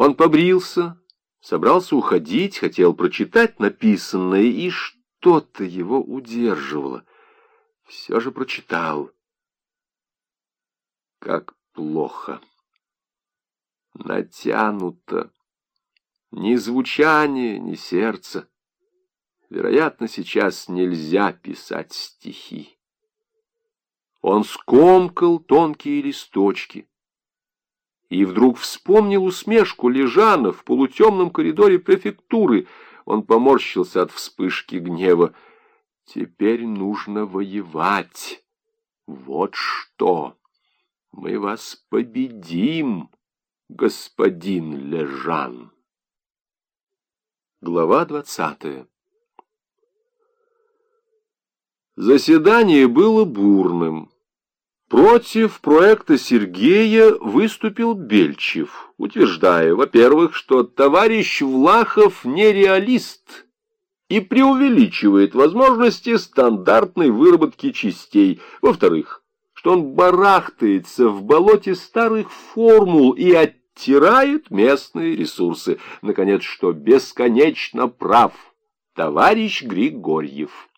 Он побрился, собрался уходить, хотел прочитать написанное, и что-то его удерживало. Все же прочитал. Как плохо. Натянуто. Ни звучания, ни сердца. Вероятно, сейчас нельзя писать стихи. Он скомкал тонкие листочки и вдруг вспомнил усмешку Лежана в полутемном коридоре префектуры. Он поморщился от вспышки гнева. «Теперь нужно воевать. Вот что! Мы вас победим, господин Лежан!» Глава двадцатая Заседание было бурным. Против проекта Сергея выступил Бельчев, утверждая, во-первых, что товарищ Влахов нереалист и преувеличивает возможности стандартной выработки частей, во-вторых, что он барахтается в болоте старых формул и оттирает местные ресурсы, наконец, что бесконечно прав товарищ Григорьев.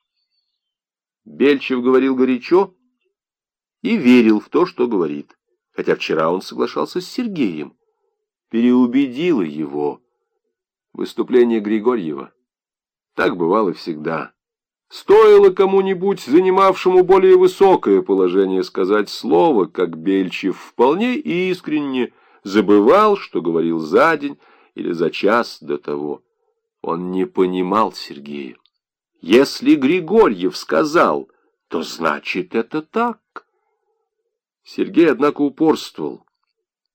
Бельчев говорил горячо, и верил в то, что говорит, хотя вчера он соглашался с Сергеем. Переубедило его выступление Григорьева. Так бывало всегда. Стоило кому-нибудь, занимавшему более высокое положение, сказать слово, как Бельчев вполне искренне забывал, что говорил за день или за час до того. Он не понимал Сергея. Если Григорьев сказал, то значит это так. Сергей, однако, упорствовал.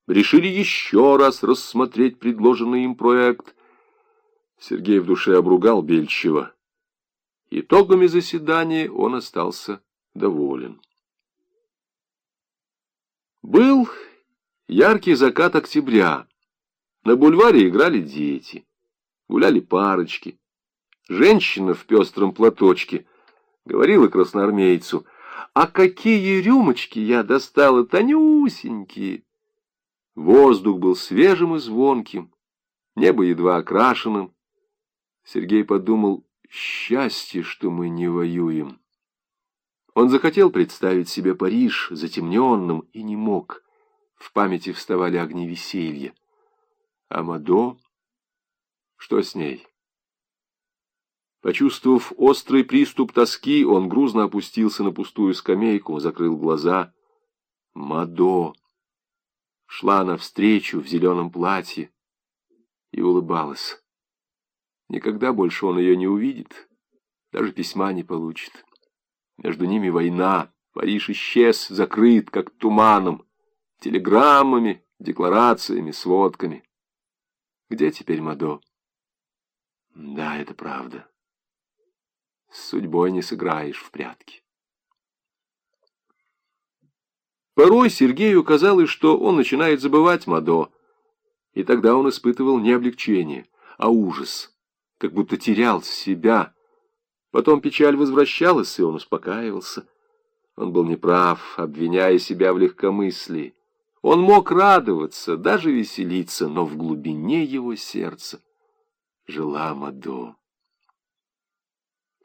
Решили еще раз рассмотреть предложенный им проект. Сергей в душе обругал Бельчева. Итогами заседания он остался доволен. Был яркий закат октября. На бульваре играли дети, гуляли парочки. Женщина в пестром платочке говорила красноармейцу — а какие рюмочки я достала, тонюсенькие! Воздух был свежим и звонким, небо едва окрашенным. Сергей подумал, счастье, что мы не воюем. Он захотел представить себе Париж затемненным и не мог. В памяти вставали огни веселья. А Мадо? Что с ней? Почувствовав острый приступ тоски, он грузно опустился на пустую скамейку, закрыл глаза. Мадо шла навстречу в зеленом платье и улыбалась. Никогда больше он ее не увидит, даже письма не получит. Между ними война, Париж исчез, закрыт, как туманом, телеграммами, декларациями, сводками. Где теперь Мадо? Да, это правда. С судьбой не сыграешь в прятки. Порой Сергею казалось, что он начинает забывать Мадо, и тогда он испытывал не облегчение, а ужас, как будто терял себя. Потом печаль возвращалась, и он успокаивался. Он был неправ, обвиняя себя в легкомыслии. Он мог радоваться, даже веселиться, но в глубине его сердца жила Мадо.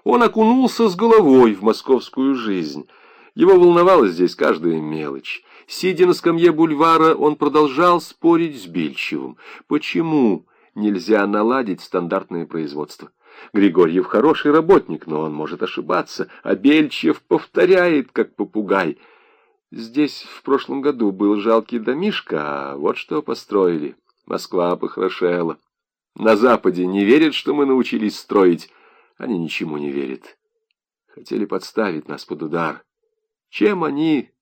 Он окунулся с головой в московскую жизнь. Его волновала здесь каждая мелочь. Сидя на скамье бульвара, он продолжал спорить с Бельчевым. Почему нельзя наладить стандартное производство? Григорьев хороший работник, но он может ошибаться, а Бельчев повторяет, как попугай. Здесь в прошлом году был жалкий домишка, а вот что построили. Москва похорошела. На Западе не верят, что мы научились строить. Они ничему не верят. Хотели подставить нас под удар. Чем они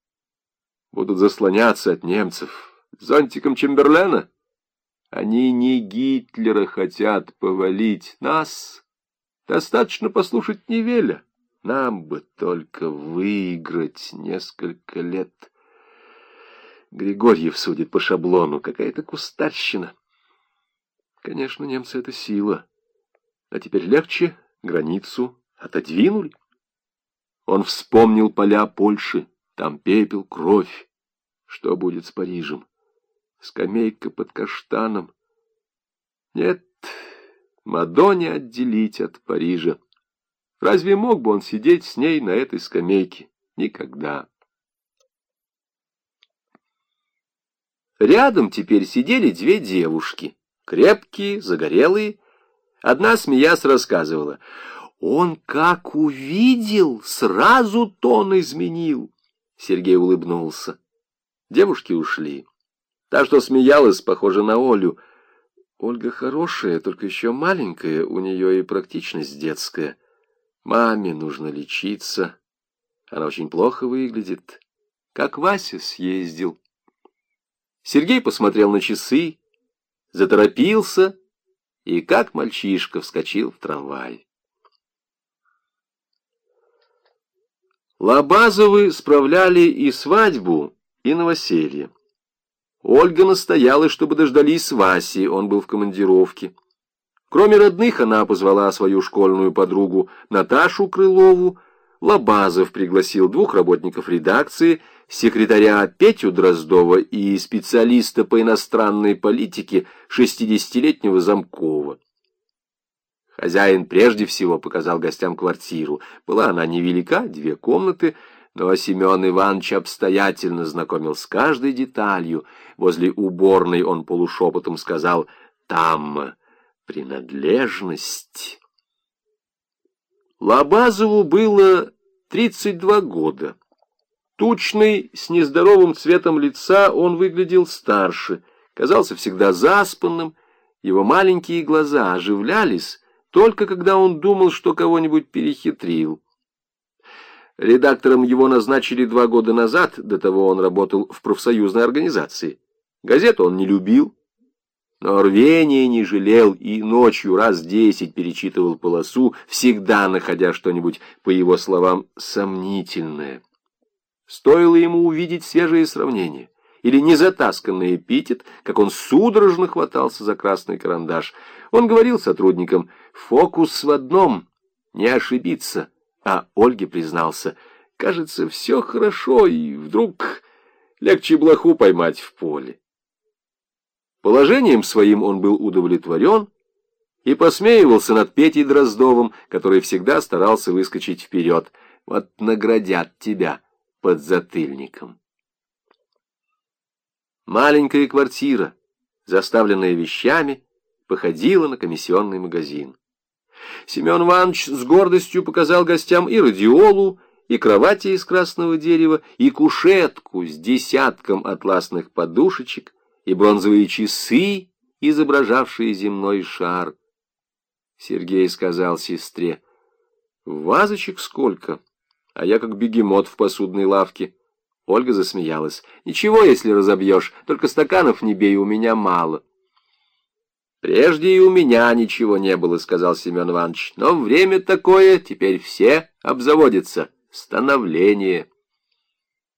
будут заслоняться от немцев? Зонтиком Чемберлена? Они не Гитлера хотят повалить. Нас достаточно послушать Невеля. Нам бы только выиграть несколько лет. Григорьев судит по шаблону. Какая-то кустарщина. Конечно, немцы — это сила. А теперь легче границу отодвинули. Он вспомнил поля Польши, там пепел, кровь. Что будет с Парижем? Скамейка под каштаном, Нет, Мадоне отделить от Парижа. Разве мог бы он сидеть с ней на этой скамейке? Никогда. Рядом теперь сидели две девушки, крепкие, загорелые. Одна, смеясь, рассказывала. Он как увидел, сразу тон изменил. Сергей улыбнулся. Девушки ушли. Та, что смеялась, похожа на Олю. Ольга хорошая, только еще маленькая, у нее и практичность детская. Маме нужно лечиться. Она очень плохо выглядит. Как Вася съездил. Сергей посмотрел на часы, заторопился и, как мальчишка, вскочил в трамвай. Лобазовы справляли и свадьбу, и новоселье. Ольга настояла, чтобы дождались Васи, он был в командировке. Кроме родных, она позвала свою школьную подругу Наташу Крылову, Лобазов пригласил двух работников редакции, секретаря Петю Дроздова и специалиста по иностранной политике, шестидесятилетнего Замкова. Хозяин прежде всего показал гостям квартиру. Была она невелика, две комнаты, но Семен Иванович обстоятельно знакомил с каждой деталью. Возле уборной он полушепотом сказал «Там принадлежность». Лобазову было 32 года. Тучный, с нездоровым цветом лица, он выглядел старше, казался всегда заспанным, его маленькие глаза оживлялись, только когда он думал, что кого-нибудь перехитрил. Редактором его назначили два года назад, до того он работал в профсоюзной организации. Газету он не любил, но рвения не жалел и ночью раз десять перечитывал полосу, всегда находя что-нибудь, по его словам, сомнительное. Стоило ему увидеть свежие сравнения или незатасканный эпитет, как он судорожно хватался за красный карандаш. Он говорил сотрудникам, фокус в одном — не ошибиться. А Ольге признался, кажется, все хорошо, и вдруг легче блоху поймать в поле. Положением своим он был удовлетворен и посмеивался над Петей Дроздовым, который всегда старался выскочить вперед. Вот наградят тебя под затыльником. Маленькая квартира, заставленная вещами, походила на комиссионный магазин. Семен Иванович с гордостью показал гостям и радиолу, и кровати из красного дерева, и кушетку с десятком атласных подушечек, и бронзовые часы, изображавшие земной шар. Сергей сказал сестре, «Вазочек сколько, а я как бегемот в посудной лавке». Ольга засмеялась. «Ничего, если разобьешь, только стаканов не бей, у меня мало». «Прежде и у меня ничего не было», — сказал Семен Иванович. «Но время такое, теперь все обзаводятся. Становление».